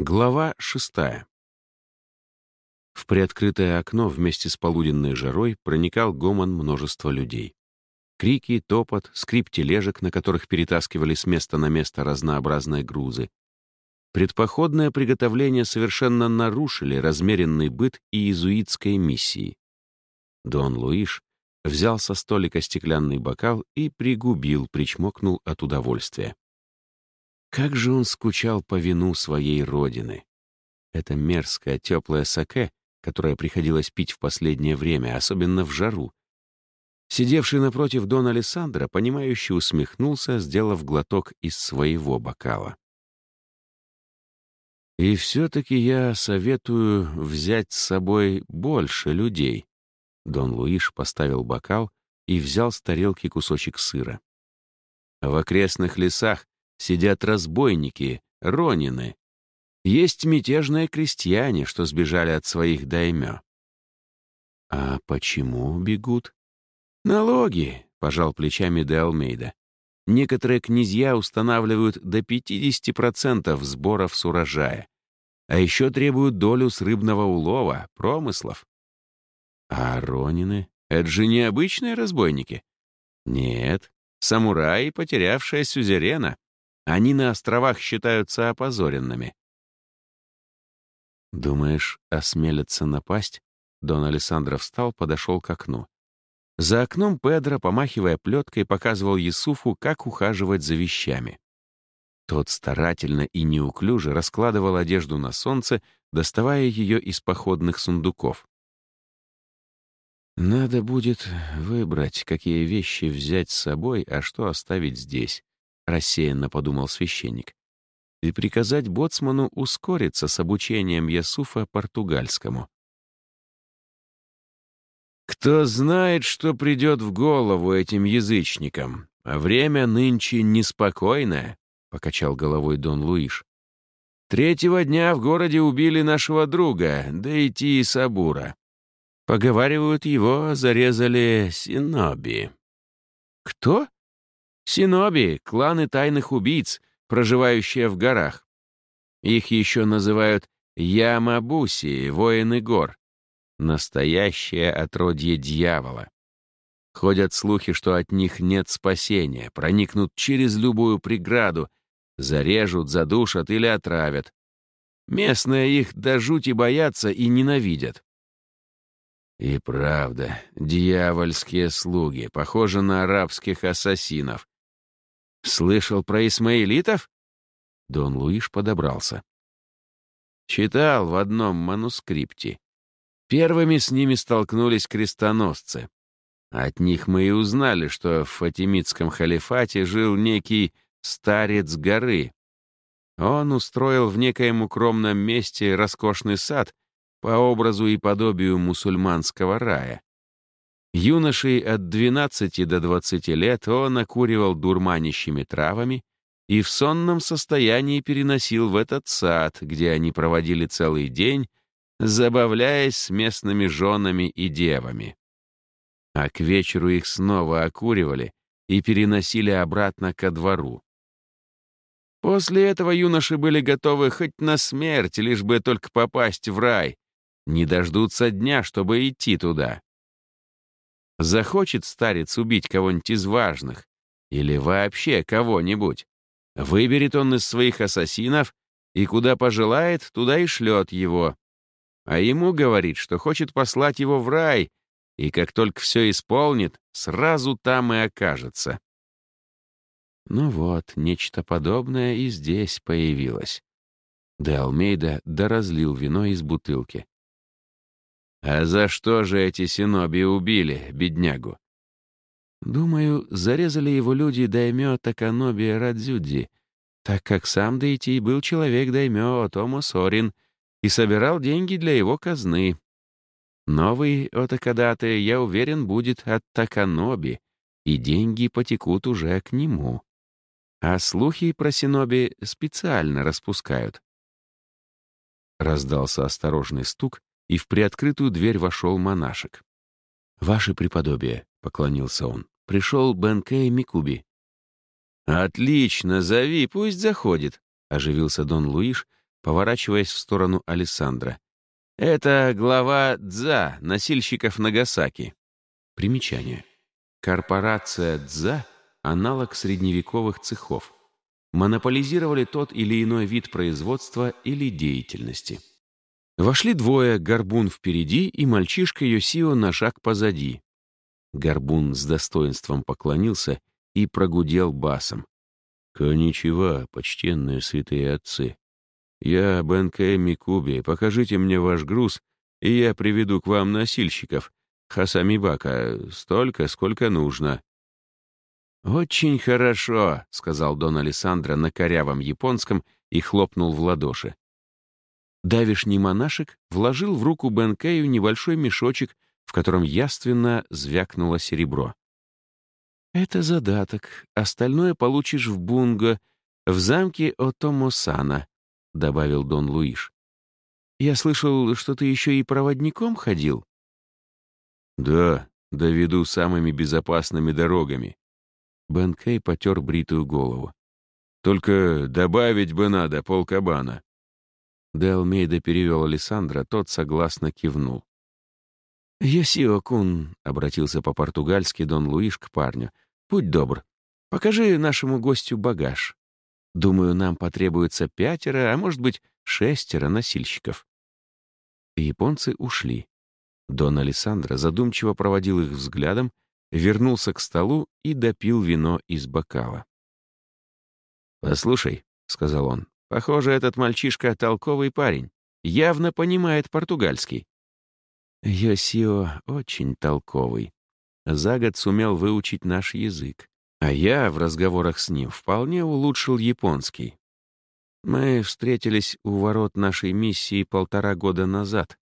Глава шестая. В приоткрытое окно вместе с полуденной жарой проникал гомон множества людей. Крики, топот, скрип тележек, на которых перетаскивали с места на место разнообразные грузы. Предпоходное приготовление совершенно нарушили размеренный быт иезуитской миссии. Дон Луиш взял со столика стеклянный бокал и пригубил, причмокнул от удовольствия. Как же он скучал по вину своей родины. Это мерзкое теплое саке, которое приходилось пить в последнее время, особенно в жару. Сидевший напротив Дон Алессандро, понимающе усмехнулся, сделав глоток из своего бокала. «И все-таки я советую взять с собой больше людей». Дон Луиш поставил бокал и взял с тарелки кусочек сыра. В окрестных лесах сидят разбойники, ронины. Есть мятежные крестьяне, что сбежали от своих даймё. А почему бегут? Налоги, пожал плечами де Алмейда. Некоторые князья устанавливают до 50% сборов с урожая, а еще требуют долю с рыбного улова, промыслов. А ронины — это же не обычные разбойники? Нет, самураи, потерявшие сюзерена. Они на островах считаются опозоренными. «Думаешь, осмелятся напасть?» Дон Александро встал, подошел к окну. За окном Педро, помахивая плеткой, показывал Юсуфу, как ухаживать за вещами. Тот старательно и неуклюже раскладывал одежду на солнце, доставая ее из походных сундуков. «Надо будет выбрать, какие вещи взять с собой, а что оставить здесь», рассеянно подумал священник, и приказать боцману ускориться с обучением Ясуфа португальскому. «Кто знает, что придет в голову этим язычникам, а время нынче неспокойное», — покачал головой Дон Луиш. «Третьего дня в городе убили нашего друга, да и Сабура. Поговаривают, его зарезали Синоби». «Кто?» Синоби — кланы тайных убийц, проживающие в горах. Их еще называют Ямабуси, воины гор. Настоящее отродье дьявола. Ходят слухи, что от них нет спасения, проникнут через любую преграду, зарежут, задушат или отравят. Местные их до жути боятся и ненавидят. И правда, дьявольские слуги, похожи на арабских ассасинов. Слышал про исмаилитов? Дон Луиш подобрался. Читал в одном манускрипте. Первыми с ними столкнулись крестоносцы. От них мы и узнали, что в Фатимидском халифате жил некий старец горы. Он устроил в некоем укромном месте роскошный сад по образу и подобию мусульманского рая. Юношей от 12 до 20 лет он окуривал дурманящими травами и в сонном состоянии переносил в этот сад, где они проводили целый день, забавляясь с местными женами и девами. А к вечеру их снова окуривали и переносили обратно ко двору. После этого юноши были готовы хоть на смерть, лишь бы только попасть в рай, не дождутся дня, чтобы идти туда. Захочет старец убить кого-нибудь из важных или вообще кого-нибудь. Выберет он из своих ассасинов и куда пожелает, туда и шлет его. А ему говорит, что хочет послать его в рай, и как только все исполнит, сразу там и окажется. Ну вот, нечто подобное и здесь появилось. Де Алмейда доразлил вино из бутылки. А за что же эти синоби убили, беднягу? Думаю, зарезали его люди даймё Таканоби Радзюдзи, так как сам Дейти был человек даймё Томо Сорин и собирал деньги для его казны. Новый Отакадате, я уверен, будет от Таканоби, и деньги потекут уже к нему. А слухи про Синоби специально распускают. Раздался осторожный стук, и в приоткрытую дверь вошел монашек. «Ваше преподобие», — поклонился он, — «пришел Бенкей Микуби». «Отлично, зови, пусть заходит», — оживился Дон Луиш, поворачиваясь в сторону Александра. «Это глава ДЗА, носильщиков Нагасаки». Примечание. Корпорация ДЗА — аналог средневековых цехов. Монополизировали тот или иной вид производства или деятельности. Вошли двое, Горбун впереди и мальчишка Йосио на шаг позади. Горбун с достоинством поклонился и прогудел басом. «Коничева, почтенные святые отцы. Я Бенкэ Микуби, покажите мне ваш груз, и я приведу к вам носильщиков. Хасамибака, столько, сколько нужно». «Очень хорошо», — сказал Дон Алессандро на корявом японском и хлопнул в ладоши. Давишний монашек вложил в руку Бенкею небольшой мешочек, в котором яственно звякнуло серебро. «Это задаток. Остальное получишь в Бунго, в замке Отомосана», — добавил Дон Луиш. «Я слышал, что ты еще и проводником ходил?» «Да, доведу самыми безопасными дорогами». Бен Кей потер бритую голову. «Только добавить бы надо полкабана». Де Алмейда перевел Александра, тот согласно кивнул. «Йосио-кун», — обратился по-португальски Дон Луиш к парню, — «будь добр, покажи нашему гостю багаж. Думаю, нам потребуется пятеро, а может быть, шестеро носильщиков». Японцы ушли. Дон Александра задумчиво проводил их взглядом, вернулся к столу и допил вино из бокала. «Послушай», — сказал он, — «похоже, этот мальчишка — толковый парень, явно понимает португальский». Йосио очень толковый. За год сумел выучить наш язык, а я в разговорах с ним вполне улучшил японский. Мы встретились у ворот нашей миссии полтора года назад.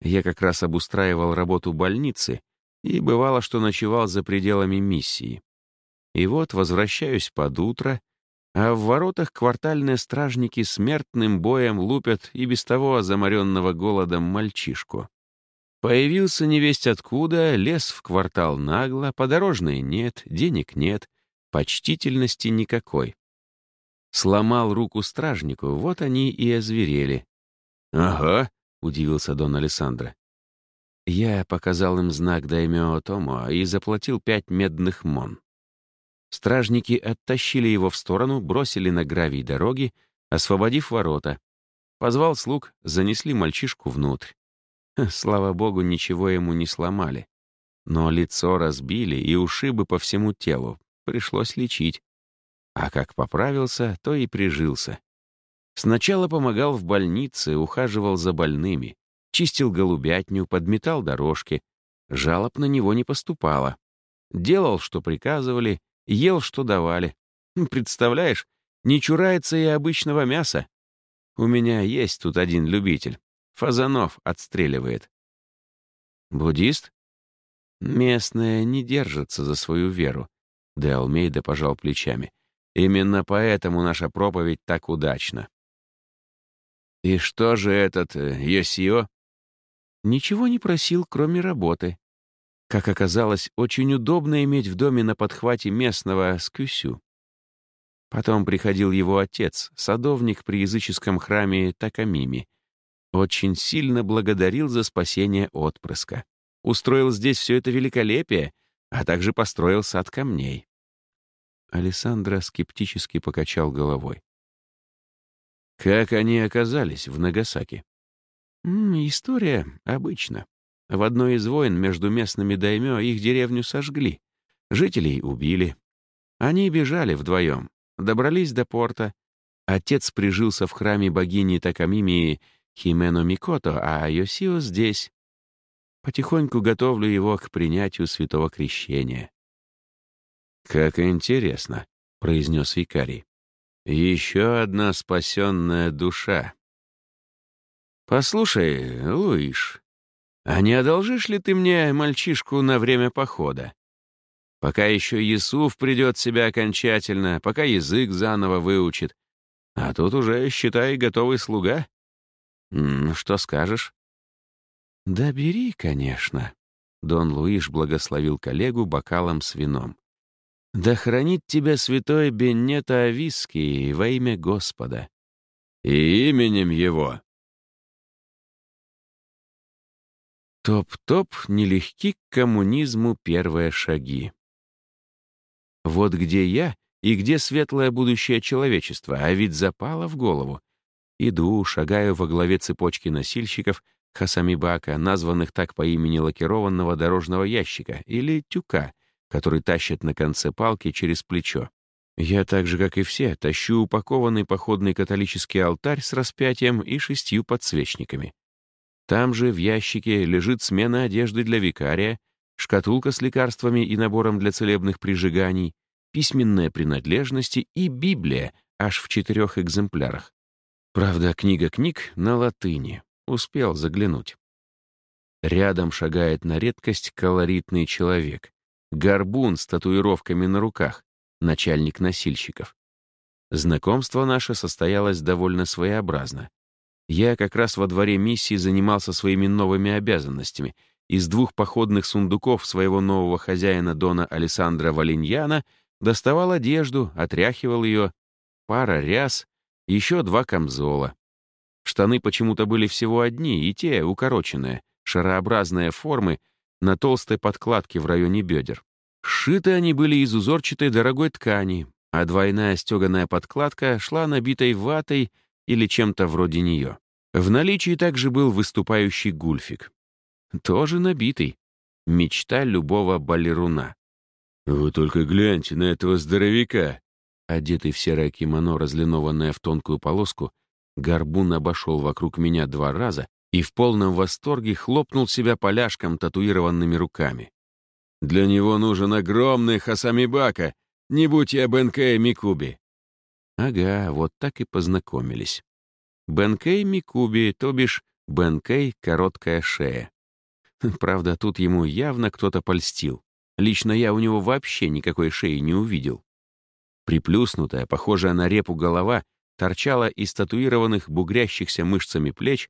Я как раз обустраивал работу больницы и бывало, что ночевал за пределами миссии. И вот возвращаюсь под утро, а в воротах квартальные стражники смертным боем лупят и без того заморенного голодом мальчишку. Появился невесть откуда, лес в квартал нагло, подорожной нет, денег нет, почтительности никакой. Сломал руку стражнику, вот они и озверели. «Ага», — удивился Дон Александро. Я показал им знак Даймё Томо и заплатил пять медных мон. Стражники оттащили его в сторону, бросили на гравий дороги, освободив ворота. Позвал слуг, занесли мальчишку внутрь. Слава богу, ничего ему не сломали. Но лицо разбили и ушибы по всему телу. Пришлось лечить. А как поправился, то и прижился. Сначала помогал в больнице, ухаживал за больными, чистил голубятню, подметал дорожки. Жалоб на него не поступало. Делал, что приказывали, ел, что давали. Представляешь, не чурается и обычного мяса. У меня есть тут один любитель. Фазанов отстреливает. Буддист? Местные не держатся за свою веру. Де Алмейда пожал плечами. Именно поэтому наша проповедь так удачна. «И что же этот э, Йосио?» Ничего не просил, кроме работы. Как оказалось, очень удобно иметь в доме на подхвате местного скюсю. Потом приходил его отец, садовник при языческом храме Такамими, очень сильно благодарил за спасение отпрыска. Устроил здесь все это великолепие, а также построил сад камней. Александра скептически покачал головой. Как они оказались в Нагасаки? История обычна. В одной из войн между местными даймё их деревню сожгли. Жителей убили. Они бежали вдвоем, добрались до порта. Отец прижился в храме богини Такамимии Химено Микото, а Йосио здесь. Потихоньку готовлю его к принятию святого крещения. «Как интересно», — произнес викарий. «Еще одна спасенная душа». «Послушай, Луиш, а не одолжишь ли ты мне мальчишку на время похода? Пока еще Иисуф придет в себя окончательно, пока язык заново выучит, а тут уже, считай, готовый слуга». «Что скажешь?» «Да бери, конечно». Дон Луиш благословил коллегу бокалом с вином. «Да хранит тебя святой Беннето Авиский во имя Господа». и именем его». Топ-топ, нелегки к коммунизму первые шаги. Вот где я и где светлое будущее человечества, а ведь запало в голову. Иду, шагаю во главе цепочки носильщиков Хасамибака, названных так по имени лакированного дорожного ящика или тюка, который тащит на конце палки через плечо. Я так же, как и все, тащу упакованный походный католический алтарь с распятием и шестью подсвечниками. Там же в ящике лежит смена одежды для викария, шкатулка с лекарствами и набором для целебных прижиганий, письменные принадлежности и Библия аж в четырех экземплярах. Правда, книга книг на латыни. Успел заглянуть. Рядом шагает на редкость колоритный человек. Горбун с татуировками на руках, начальник носильщиков. Знакомство наше состоялось довольно своеобразно. Я как раз во дворе миссии занимался своими новыми обязанностями. Из двух походных сундуков своего нового хозяина Дона Александра Валиньяна доставал одежду, отряхивал ее, пара ряс, еще два камзола. Штаны почему-то были всего одни, и те укороченные, шарообразные формы на толстой подкладке в районе бедер. Сшиты они были из узорчатой дорогой ткани, а двойная стеганая подкладка шла набитой ватой или чем-то вроде нее. В наличии также был выступающий гульфик. Тоже набитый. Мечта любого балеруна. «Вы только гляньте на этого здоровяка!» Одетый в серое кимоно, разлинованное в тонкую полоску, горбун обошел вокруг меня два раза и в полном восторге хлопнул себя поляшком татуированными руками. «Для него нужен огромный хасамибака, не будь я Бенкэ Микуби. Ага, вот так и познакомились. Бенкей Микуби, то бишь Бенкей — короткая шея. Правда, тут ему явно кто-то польстил. Лично я у него вообще никакой шеи не увидел. Приплюснутая, похожая на репу голова, торчала из татуированных бугрящихся мышцами плеч,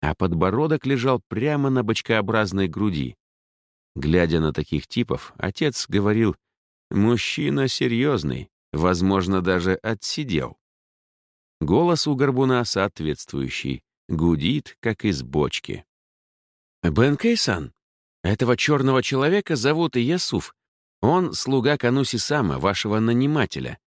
а подбородок лежал прямо на бочкообразной груди. Глядя на таких типов, отец говорил, «Мужчина серьезный, Возможно, даже отсидел. Голос у горбуна соответствующий, гудит, как из бочки. «Бен Кейсан, этого черного человека зовут Иясуф. Он слуга Кануси Сама, вашего нанимателя»,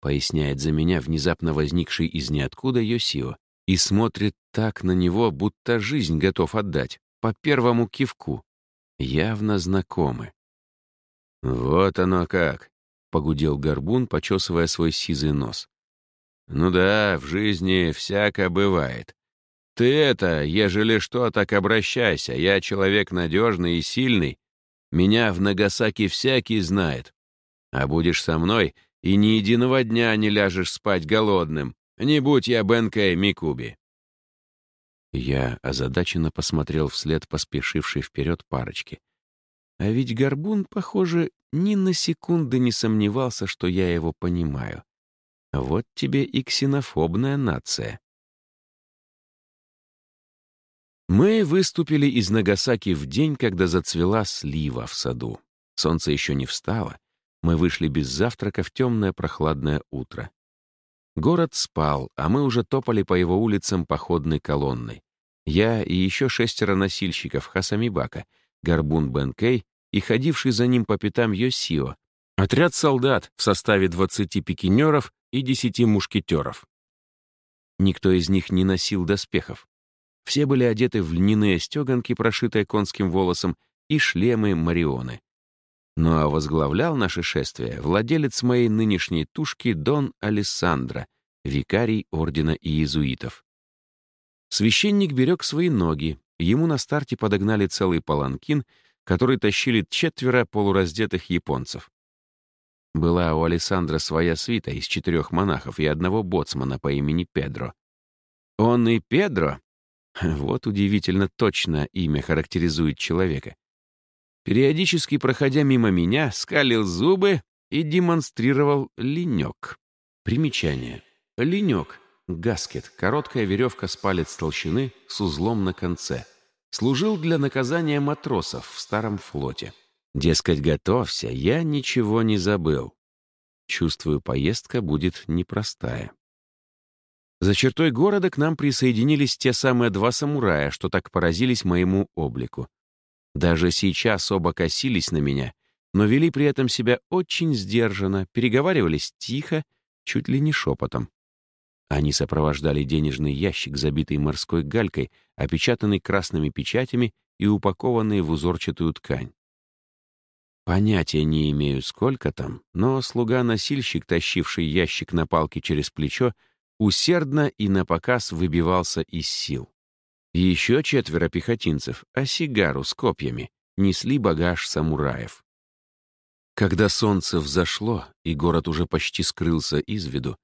поясняет за меня внезапно возникший из ниоткуда Йосио и смотрит так на него, будто жизнь готов отдать, по первому кивку. Явно знакомы. «Вот оно как!» — погудел горбун, почесывая свой сизый нос. «Ну да, в жизни всяко бывает. Ты это, ежели что, так обращайся. Я человек надежный и сильный. Меня в Нагасаки всякий знает. А будешь со мной, и ни единого дня не ляжешь спать голодным. Не будь я Бенкэй Микуби». Я озадаченно посмотрел вслед поспешившей вперед парочки. А ведь Горбун, похоже, ни на секунды не сомневался, что я его понимаю. Вот тебе и ксенофобная нация. Мы выступили из Нагасаки в день, когда зацвела слива в саду. Солнце еще не встало. Мы вышли без завтрака в темное прохладное утро. Город спал, а мы уже топали по его улицам походной колонной. Я и еще шестеро носильщиков Хасамибака, Горбун Бенкей и ходивший за ним по пятам Йосио, отряд солдат в составе 20 пикинеров и 10 мушкетеров. Никто из них не носил доспехов. Все были одеты в льняные стеганки, прошитые конским волосом, и шлемы Марионы. Ну а возглавлял наше шествие владелец моей нынешней тушки Дон Алессандро, викарий ордена иезуитов. Священник берег свои ноги, ему на старте подогнали целый паланкин — который тащили четверо полураздетых японцев. Была у Александра своя свита из четырех монахов и одного боцмана по имени Педро. Он и Педро? Вот удивительно точно имя характеризует человека. Периодически, проходя мимо меня, скалил зубы и демонстрировал ленек. Примечание. Ленек — гаскет, короткая веревка с палец толщины с узлом на конце — служил для наказания матросов в старом флоте. Дескать, готовься, я ничего не забыл. Чувствую, поездка будет непростая. За чертой города к нам присоединились те самые два самурая, что так поразились моему облику. Даже сейчас оба косились на меня, но вели при этом себя очень сдержанно, переговаривались тихо, чуть ли не шепотом. Они сопровождали денежный ящик, забитый морской галькой, опечатанный красными печатями и упакованный в узорчатую ткань. Понятия не имею, сколько там, но слуга-носильщик, тащивший ящик на палке через плечо, усердно и напоказ выбивался из сил. Еще четверо пехотинцев, а сигару с копьями, несли багаж самураев. Когда солнце взошло, и город уже почти скрылся из виду,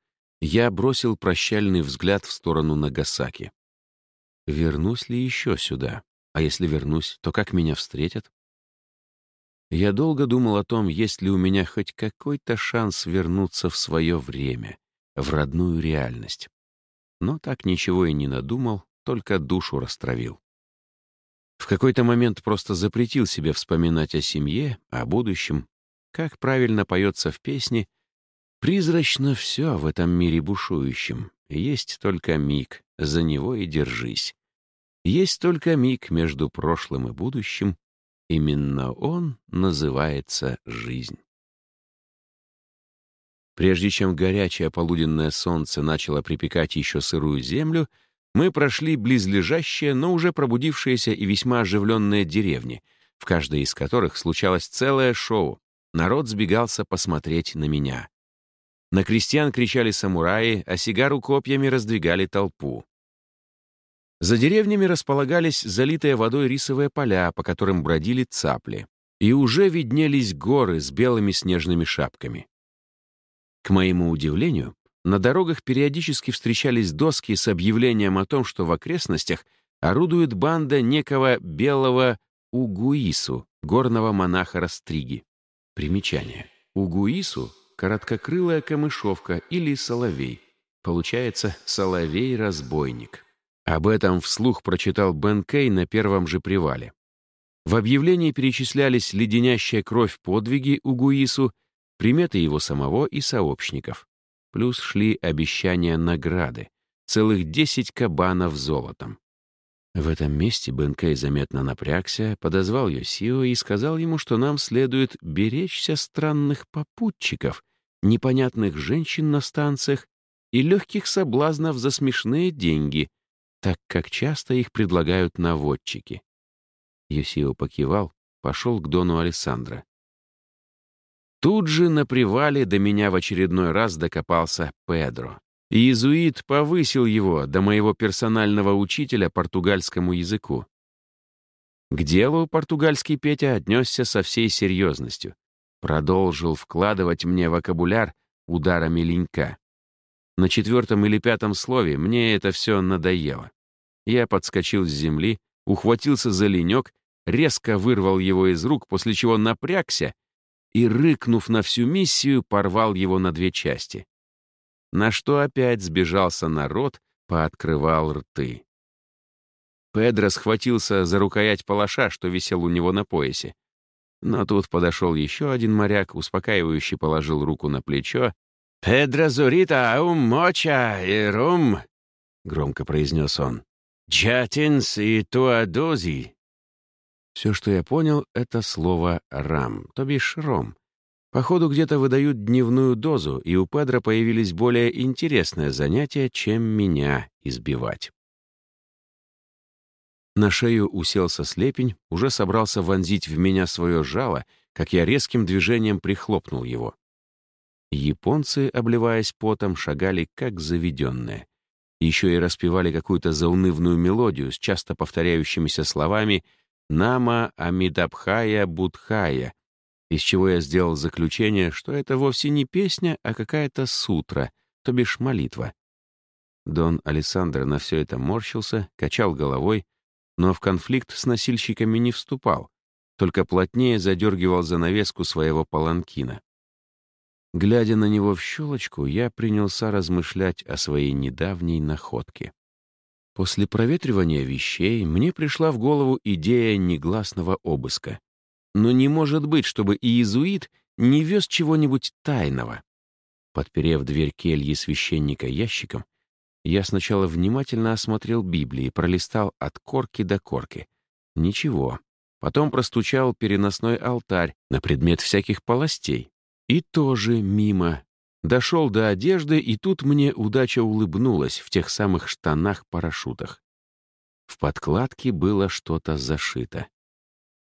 я бросил прощальный взгляд в сторону Нагасаки. Вернусь ли еще сюда? А если вернусь, то как меня встретят? Я долго думал о том, есть ли у меня хоть какой-то шанс вернуться в свое время, в родную реальность. Но так ничего и не надумал, только душу растравил. В какой-то момент просто запретил себе вспоминать о семье, о будущем. Как правильно поется в песне, «Призрачно все в этом мире бушующем. Есть только миг, за него и держись. Есть только миг между прошлым и будущим. Именно он называется жизнь». Прежде чем горячее полуденное солнце начало припекать еще сырую землю, мы прошли близлежащие, но уже пробудившиеся и весьма оживленные деревни, в каждой из которых случалось целое шоу. Народ сбегался посмотреть на меня. На крестьян кричали самураи, а сигару копьями раздвигали толпу. За деревнями располагались залитые водой рисовые поля, по которым бродили цапли. И уже виднелись горы с белыми снежными шапками. К моему удивлению, на дорогах периодически встречались доски с объявлением о том, что в окрестностях орудует банда некого белого Угуису, горного монаха Растриги. Примечание. Угуису — короткокрылая камышовка или соловей. Получается, соловей-разбойник. Об этом вслух прочитал Бен Кей на первом же привале. В объявлении перечислялись леденящая кровь подвиги Угуису приметы его самого и сообщников. Плюс шли обещания награды. Целых десять кабанов золотом. В этом месте Бенкей заметно напрягся, подозвал Йосио и сказал ему, что нам следует беречься странных попутчиков, непонятных женщин на станциях и легких соблазнов за смешные деньги, так как часто их предлагают наводчики. Йосио покивал, пошел к Дону Александра. Тут же на привале до меня в очередной раз докопался Педро. Иезуит повысил его до моего персонального учителя португальскому языку. К делу португальский Петя отнесся со всей серьезностью. Продолжил вкладывать мне вокабуляр ударами ленька. На четвертом или пятом слове мне это все надоело. Я подскочил с земли, ухватился за ленек, резко вырвал его из рук, после чего напрягся и, рыкнув на всю миссию, порвал его на две части. На что опять сбежался народ, пооткрывал рты. Педро схватился за рукоять палаша, что висел у него на поясе. Но тут подошел еще один моряк, успокаивающе положил руку на плечо. «Педро Зурита аум моча и рум», — громко произнес он. «Джатинс и туадози». Все, что я понял, это слово «рам», то бишь «ром». Походу, где-то выдают дневную дозу, и у Педро появились более интересные занятия, чем меня избивать. На шею уселся слепень, уже собрался вонзить в меня свое жало, как я резким движением прихлопнул его. Японцы, обливаясь потом, шагали как заведенные. Еще и распевали какую-то заунывную мелодию с часто повторяющимися словами — Нама Амидабхая Будхая, из чего я сделал заключение, что это вовсе не песня, а какая-то сутра, то бишь молитва. Дон Александр на все это морщился, качал головой, но в конфликт с носильщиками не вступал, только плотнее задергивал занавеску своего паланкина. Глядя на него в щелочку, я принялся размышлять о своей недавней находке. После проветривания вещей мне пришла в голову идея негласного обыска. Но не может быть, чтобы иезуит не вез чего-нибудь тайного. Подперев дверь кельи священника ящиком, Я сначала внимательно осмотрел Библии, пролистал от корки до корки. Ничего. Потом простучал переносной алтарь на предмет всяких полостей. И тоже мимо. Дошел до одежды, и тут мне удача улыбнулась в тех самых штанах-парашютах. В подкладке было что-то зашито.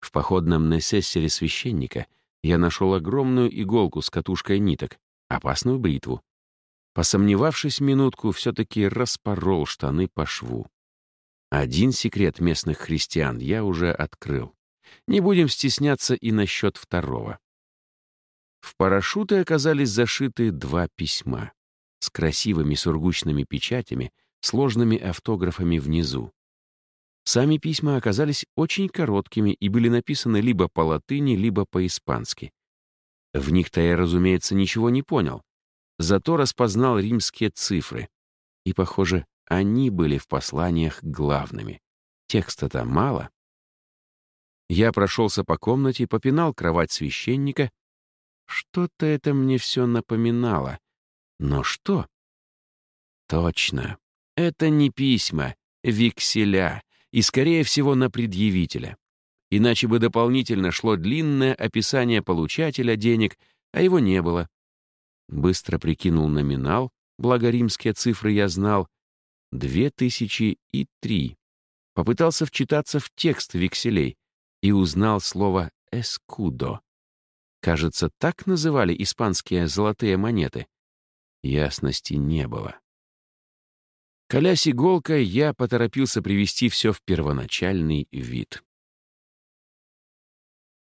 В походном несессере священника я нашел огромную иголку с катушкой ниток, опасную бритву. Посомневавшись минутку, все-таки распорол штаны по шву. Один секрет местных христиан я уже открыл. Не будем стесняться и насчет второго. В парашюты оказались зашиты два письма с красивыми сургучными печатями, сложными автографами внизу. Сами письма оказались очень короткими и были написаны либо по латыни, либо по-испански. В них-то я, разумеется, ничего не понял, зато распознал римские цифры. И, похоже, они были в посланиях главными. Текста-то мало. Я прошелся по комнате, попинал кровать священника. Что-то это мне все напоминало. Но что? Точно. Это не письма, векселя, и, скорее всего, на предъявителя. Иначе бы дополнительно шло длинное описание получателя денег, а его не было. Быстро прикинул номинал, благо римские цифры я знал, две тысячи и три. Попытался вчитаться в текст векселей и узнал слово «эскудо». Кажется, так называли испанские золотые монеты. Ясности не было. Колясь иголкой, я поторопился привести все в первоначальный вид.